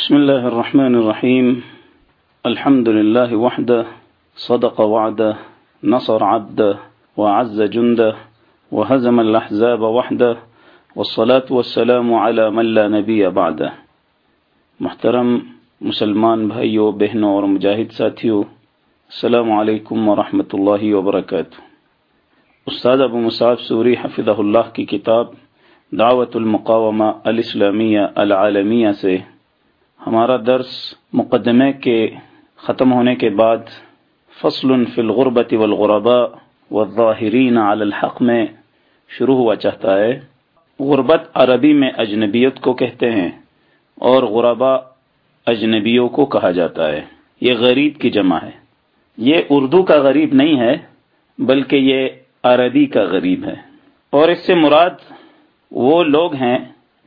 بسم الله الرحمن الرحيم. الحمد لله وحده. صدق وعده. نصر عبده. وعز جنده. وهزم الأحزاب وحده. والصلاة والسلام على من لا نبي بعده. محترم مسلمان بھائیوں بہنوں اور مجاہد ساتھیوں السلام علیکم ورحمۃ اللہ وبرکاتہ. استاد ابو مصعب سوری حفظہ اللہ کی کتاب دعوت المقامہ الاسلامیہ العالمیہ سے ہمارا درس مقدمے کے ختم ہونے کے بعد فصل فی الغربت والغرباء والظاہرین علی الحق میں شروع ہوا چاہتا ہے۔ غربت عربی میں اجنبیت کو کہتے ہیں اور غربا اجنبیوں کو کہا جاتا ہے۔ یہ غریب کی جمع ہے۔ یہ اردو کا غریب نہیں ہے، بلکہ یہ عربی کا غریب ہے۔ اور اس سے مراد وہ لوگ ہیں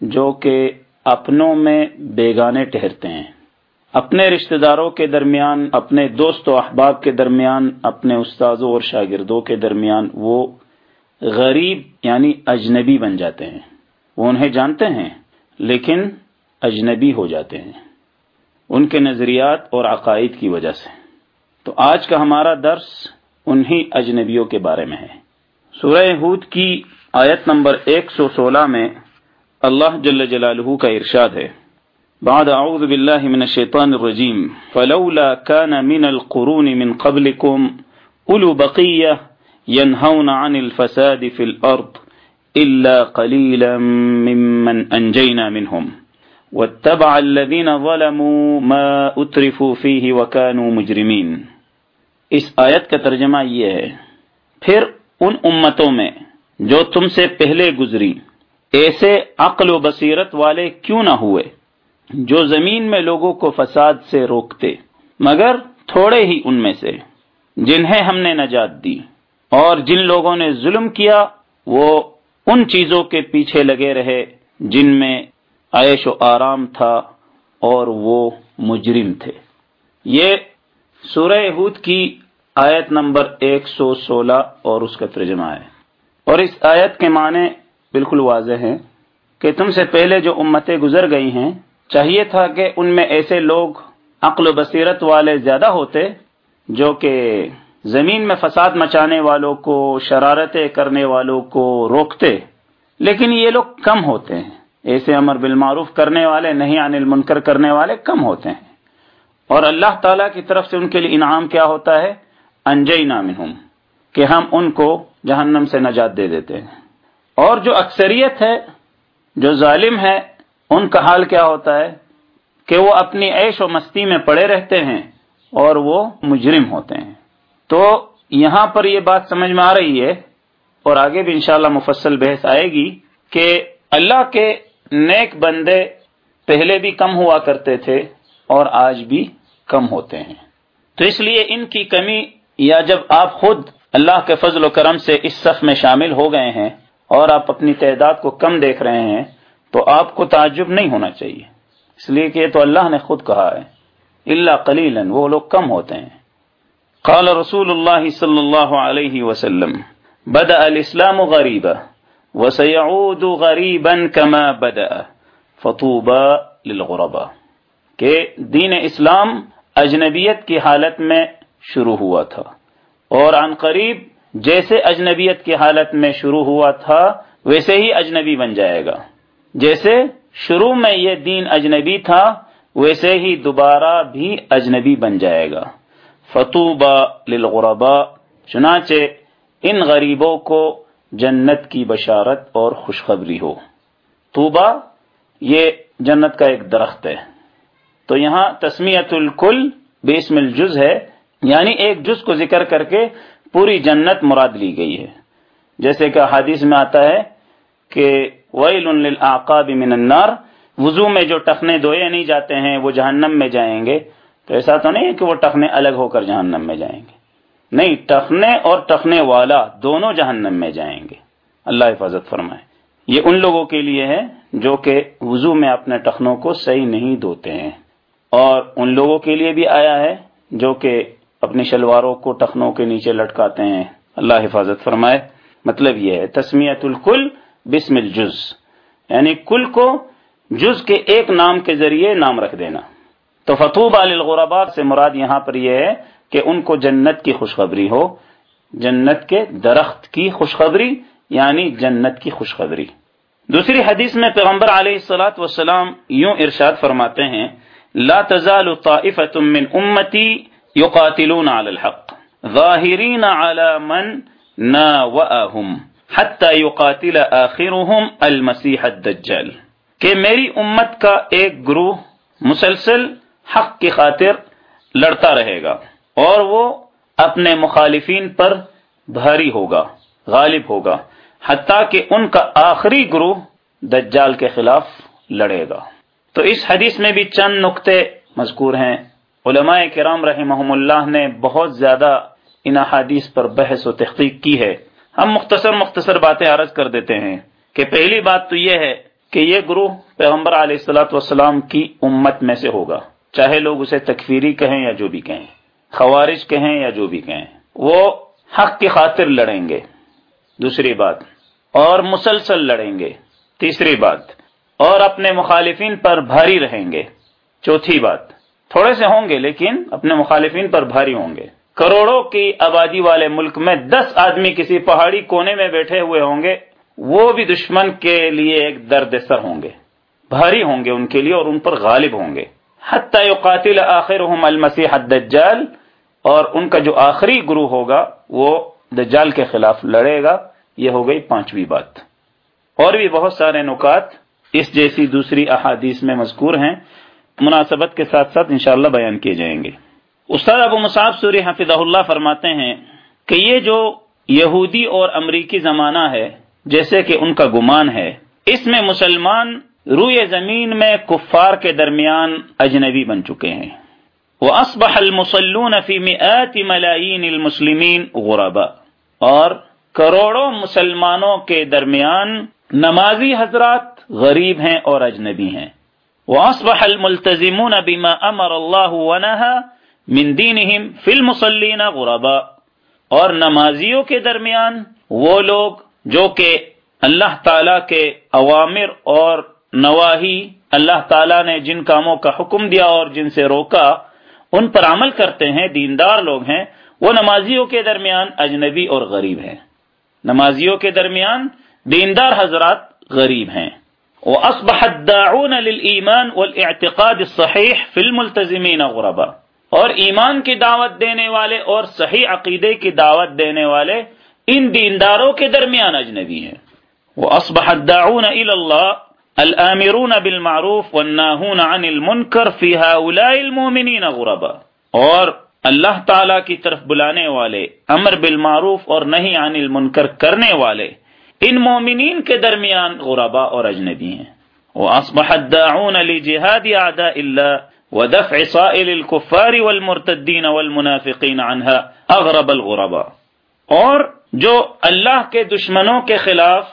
جو کہ اپنوں میں بیگانے ٹھہرتے ہیں۔ اپنے رشتہ داروں کے درمیان، اپنے دوست و احباب کے درمیان، اپنے استاذوں اور شاگردوں کے درمیان وہ غریب یعنی اجنبی بن جاتے ہیں۔ وہ انہیں جانتے ہیں، لیکن اجنبی ہو جاتے ہیں۔ ان کے نظریات اور عقائد کی وجہ سے۔ تو آج کا ہمارا درس انہی اجنبیوں کے بارے میں ہے۔ سورہ ہود کی آیت نمبر ایک سو سولہ میں اللہ جل جلالہ کا ارشاد ہے۔ بعد اعوذ باللہ من الشیطان الرجیم۔ فلولا كان من القرون من قبلكم اولو بقیہ ينهون عن الفساد في الارض الا قليلا ممن انجينا منهم واتبع الذين ظلموا ما اترفوا فيه وكانوا مجرمين اس آیت کا ترجمہ یہ ہے۔ پھر ان امتوں میں جو تم سے پہلے گزری ایسے عقل و بصیرت والے کیوں نہ ہوئے جو زمین میں لوگوں کو فساد سے روکتے، مگر تھوڑے ہی ان میں سے، جنہیں ہم نے نجات دی۔ اور جن لوگوں نے ظلم کیا، وہ ان چیزوں کے پیچھے لگے رہے جن میں عیش و آرام تھا اور وہ مجرم تھے۔ یہ سورہ ہود کی آیت نمبر ایک سو سولہ اور اس کا ترجمہ ہے۔ اور اس آیت کے معنی بالکل واضح ہے کہ تم سے پہلے جو امتیں گزر گئی ہیں، چاہیے تھا کہ ان میں ایسے لوگ عقل و بصیرت والے زیادہ ہوتے، جو کہ زمین میں فساد مچانے والوں کو، شرارتیں کرنے والوں کو روکتے۔ لیکن یہ لوگ کم ہوتے ہیں۔ ایسے امر بالمعروف کرنے والے، نہیں عن المنکر کرنے والے کم ہوتے ہیں۔ اور اللہ تعالی کی طرف سے ان کے لیے انعام کیا ہوتا ہے؟ انجئی نام کہ ہم ان کو جہنم سے نجات دے دیتے ہیں۔ اور جو اکثریت ہے، جو ظالم ہے، ان کا حال کیا ہوتا ہے؟ کہ وہ اپنی عیش و مستی میں پڑے رہتے ہیں اور وہ مجرم ہوتے ہیں۔ تو یہاں پر یہ بات سمجھ میں آ رہی ہے اور آگے بھی انشاءاللہ مفصل بحث آئے گی کہ اللہ کے نیک بندے پہلے بھی کم ہوا کرتے تھے اور آج بھی کم ہوتے ہیں۔ تو اس لیے ان کی کمی یا جب آپ خود اللہ کے فضل و کرم سے اس صف میں شامل ہو گئے ہیں اور آپ اپنی تعداد کو کم دیکھ رہے ہیں تو آپ کو تعجب نہیں ہونا چاہیے۔ اس لیے کہ تو اللہ نے خود کہا ہے۔ اللہ کلیل وہ لوگ کم ہوتے ہیں۔ قال رسول اللہ صلی اللہ علیہ وسلم بدا الاسلام غریبا وسيعود غریبا كما بدا فطوبا للغرباء کہ دین اسلام اجنبیت کی حالت میں شروع ہوا تھا۔ اور عن قریب جیسے اجنبیت کی حالت میں شروع ہوا تھا، ویسے ہی اجنبی بن جائے گا۔ جیسے شروع میں یہ دین اجنبی تھا، ویسے ہی دوبارہ بھی اجنبی بن جائے گا۔ فتوبہ للغربا چنانچہ ان غریبوں کو جنت کی بشارت اور خوشخبری ہو۔ توبہ یہ جنت کا ایک درخت ہے۔ تو یہاں تسمیت الکل بیسم الجز ہے یعنی ایک جز کو ذکر کر کے پوری جنت مراد لی گئی ہے۔ جیسے کہ حادث میں آتا ہے کہ ویل للعقاب من النار، وضو میں جو ٹخنے دھوئے نہیں جاتے ہیں، وہ جہنم میں جائیں گے۔ تو ایسا تو نہیں ہے کہ وہ ٹخنے الگ ہو کر جہنم میں جائیں گے۔ نہیں، ٹخنے اور ٹخنے والا دونوں جہنم میں جائیں گے۔ اللہ حفاظت فرمائے۔ یہ ان لوگوں کے لیے ہے جو کہ وضو میں اپنے ٹخنوں کو صحیح نہیں دھوتے ہیں۔ اور ان لوگوں کے لیے بھی آیا ہے جو کہ اپنی شلواروں کو ٹخنوں کے نیچے لٹکاتے ہیں۔ اللہ حفاظت فرمائے۔ مطلب یہ ہے تسمیت الکل بسم الجز۔ یعنی کل کو جز کے ایک نام کے ذریعے نام رکھ دینا۔ تو فتوب الغربا سے مراد یہاں پر یہ ہے کہ ان کو جنت کی خوشخبری ہو۔ جنت کے درخت کی خوشخبری یعنی جنت کی خوشخبری۔ دوسری حدیث میں پیغمبر علیہ السلاۃ وسلام یوں ارشاد فرماتے ہیں، لا تزال طائفة من امتی يقاتلون على الحق. ظاهرين على من ناوأهم حتى يقاتل آخرهم المسيح الدجال. کہ میری امت کا ایک گروہ مسلسل حق کی خاطر لڑتا رہے گا اور وہ اپنے مخالفین پر بھاری ہوگا، غالب ہوگا، حتیٰ کہ ان کا آخری گروہ دجال کے خلاف لڑے گا۔ تو اس حدیث میں بھی چند نقطے مذکور ہیں۔ علماء کرام رحمہم اللہ نے بہت زیادہ ان احادیث پر بحث و تحقیق کی ہے۔ ہم مختصر مختصر باتیں عرض کر دیتے ہیں کہ پہلی بات تو یہ ہے کہ یہ گروہ پیغمبر علیہ السلاۃ والسلام کی امت میں سے ہوگا۔ چاہے لوگ اسے تکفیری کہیں یا جو بھی کہیں، خوارج کہیں یا جو بھی کہیں، وہ حق کی خاطر لڑیں گے۔ دوسری بات، اور مسلسل لڑیں گے۔ تیسری بات، اور اپنے مخالفین پر بھاری رہیں گے۔ چوتھی بات تھوڑے سے ہوں گے لیکن اپنے مخالفین پر بھاری ہوں گے۔ کروڑوں کی آبادی والے ملک میں دس آدمی کسی پہاڑی کونے میں بیٹھے ہوئے ہوں گے، وہ بھی دشمن کے لیے ایک درد سر ہوں گے۔ بھاری ہوں گے ان کے لیے اور ان پر غالب ہوں گے۔ حتی قاتل آخر المسیح الدجال، اور ان کا جو آخری گروہ ہوگا، وہ دجال کے خلاف لڑے گا۔ یہ ہو گئی پانچویں بات۔ اور بھی بہت سارے نکات اس جیسی دوسری احادیث میں مذکور ہیں۔ مناسبت کے ساتھ ساتھ انشاءاللہ بیان کیے جائیں گے۔ استاد ابو مصعب سوری حفظ اللہ فرماتے ہیں کہ یہ جو یہودی اور امریکی زمانہ ہے، جیسے کہ ان کا گمان ہے، اس میں مسلمان روئے زمین میں کفار کے درمیان اجنبی بن چکے ہیں۔ وہ اسبح المسلون فی مئات ملائی المسلمین غربا اور کروڑوں مسلمانوں کے درمیان نمازی حضرات غریب ہیں اور اجنبی ہیں۔ وَأَصْبَحَ الْمُلْتَزِمُونَ بِمَا أَمَرَ اللَّهُ وَنَهَا مِن دِينِهِمْ فِي الْمُصَلِّينَ غُرَبَا اور نمازیوں کے درمیان وہ لوگ جو کہ اللہ تعالی کے عوامر اور نواہی اللہ تعالی نے جن کاموں کا حکم دیا اور جن سے روکا، ان پر عمل کرتے ہیں، دیندار لوگ ہیں، وہ نمازیوں کے درمیان اجنبی اور غریب ہیں۔ نمازیوں کے درمیان دیندار حضرات غریب ہیں۔ وہ الدَّاعُونَ لِلْإِيمَانِ وَالْإِعْتِقَادِ الصَّحِيحِ فِي الْمُلْتَزِمِينَ غُرَبَا اور ایمان کی دعوت دینے والے اور صحیح عقیدے کی دعوت دینے والے ان دینداروں کے درمیان اجنبی ہیں. وہ الدَّاعُونَ إِلَى اللَّهِ الْآمِرُونَ بِالْمَعْرُوفِ وَالنَّاهُونَ عَنِ الْمُنْكَرِ فِي هَؤُلَاءِ الْمُؤْمِنِينَ غُرَبَا اور اللہ تعالی کی طرف بلانے والے، امر بالمعروف اور نہیں عن المنکر کرنے والے ان مومنین کے درمیان غربا اور اجنبی ہیں۔ وَأَصْبَحَ الدَّاعُونَ لِجِهَادِ أَعْدَاءِ اللَّهِ وَدَفْعِ صَائِلِ الْكُفَّارِ وَالْمُرْتَدِّينَ وَالْمُنَافِقِينَ عَنْهَا أَغْرَبَ الْغُرَبَا اور جو اللہ کے دشمنوں کے خلاف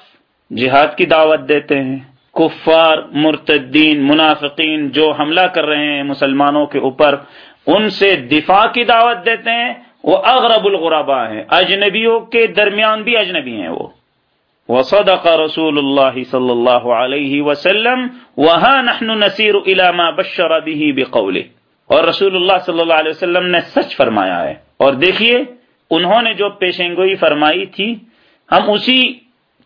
جہاد کی دعوت دیتے ہیں۔ کفار، مرتدین، منافقین جو حملہ کر رہے ہیں مسلمانوں کے اوپر، ان سے دفاع کی دعوت دیتے ہیں۔ وہ اغرب الغربا ہیں۔ اجنبیوں کے درمیان بھی اجنبی ہیں وہ۔ وصدق رسول اللہ صلی اللہ علیہ وسلم وہاں نحن نصیر علامہ بشر به بقوله. اور رسول اللہ صلی اللہ علیہ وسلم نے سچ فرمایا ہے. اور دیکھیے، انہوں نے جو پیشنگوئی فرمائی تھی، ہم اسی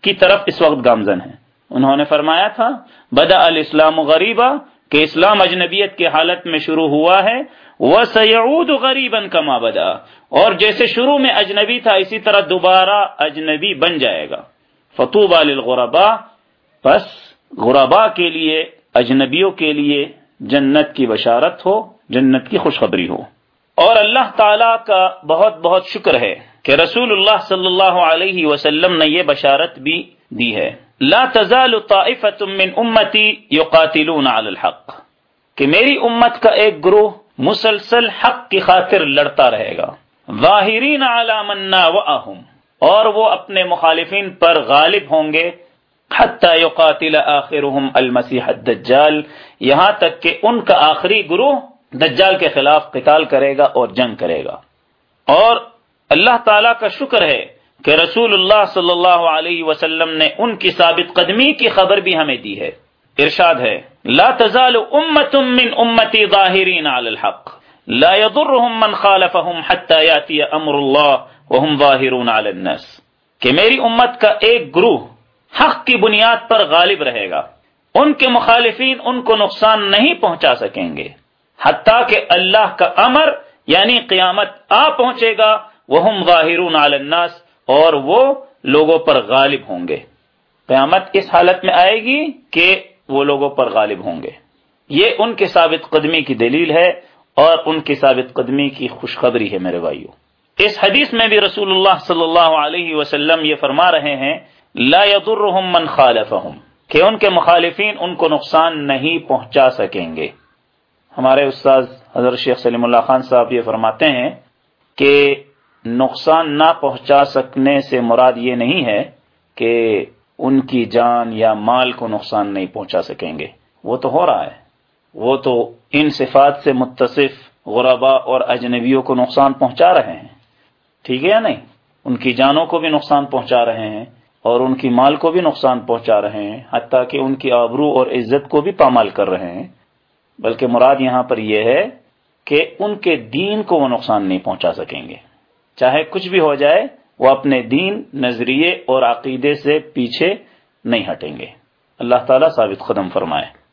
کی طرف اس وقت گامزن ہیں۔ انہوں نے فرمایا تھا، بدا الاسلام غریبا، کہ اسلام اجنبیت کی حالت میں شروع ہوا ہے وہ سعود غریبن کما بدا۔ اور جیسے شروع میں اجنبی تھا، اسی طرح دوبارہ اجنبی بن جائے گا۔ فتوب الغربا بس غربا کے لیے، اجنبیوں کے لیے جنت کی بشارت ہو، جنت کی خوشخبری ہو۔ اور اللہ تعالی کا بہت بہت شکر ہے کہ رسول اللہ صلی اللہ علیہ وسلم نے یہ بشارت بھی دی ہے۔ لا تزال طائفة من امتی يقاتلون على الحق۔ کہ میری امت کا ایک گروہ مسلسل حق کی خاطر لڑتا رہے گا۔ ظاہرین علی من ناوأهم اور وہ اپنے مخالفین پر غالب ہوں گے۔ حتی یقاتل آخرهم المسیح الدجال، یہاں تک کہ ان کا آخری گروہ دجال کے خلاف قتال کرے گا اور جنگ کرے گا۔ اور اللہ تعالی کا شکر ہے کہ رسول اللہ صلی اللہ علیہ وسلم نے ان کی ثابت قدمی کی خبر بھی ہمیں دی ہے۔ ارشاد ہے، لا تزال امت من امتی ظاہرین علی الحق، لا يضرهم من خالفهم حتى ياتي امر الله وهم ظاهرون على الناس، کہ میری امت کا ایک گروہ حق کی بنیاد پر غالب رہے گا۔ ان کے مخالفین ان کو نقصان نہیں پہنچا سکیں گے۔ حتیٰ کہ اللہ کا امر یعنی قیامت آ پہنچے گا وہ ظاہرون علی الناس، اور وہ لوگوں پر غالب ہوں گے۔ قیامت اس حالت میں آئے گی کہ وہ لوگوں پر غالب ہوں گے۔ یہ ان کے ثابت قدمی کی دلیل ہے، اور ان کی ثابت قدمی کی خوشخبری ہے میرے بھائیو۔ اس حدیث میں بھی رسول اللہ صلی اللہ علیہ وسلم یہ فرما رہے ہیں، لا يضرهم من خالفهم کہ ان کے مخالفین ان کو نقصان نہیں پہنچا سکیں گے۔ ہمارے استاد حضرت شیخ سلیم اللہ خان صاحب یہ فرماتے ہیں کہ نقصان نہ پہنچا سکنے سے مراد یہ نہیں ہے کہ ان کی جان یا مال کو نقصان نہیں پہنچا سکیں گے۔ وہ تو ہو رہا ہے۔ وہ تو ان صفات سے متصف غربا اور اجنبیوں کو نقصان پہنچا رہے ہیں۔ ٹھیک ہے یا نہیں؟ ان کی جانوں کو بھی نقصان پہنچا رہے ہیں اور ان کی مال کو بھی نقصان پہنچا رہے ہیں، حتیٰ کہ ان کی آبرو اور عزت کو بھی پامال کر رہے ہیں۔ بلکہ مراد یہاں پر یہ ہے کہ ان کے دین کو وہ نقصان نہیں پہنچا سکیں گے۔ چاہے کچھ بھی ہو جائے، وہ اپنے دین، نظریے اور عقیدے سے پیچھے نہیں ہٹیں گے۔ اللہ تعالیٰ ثابت قدم فرمائے۔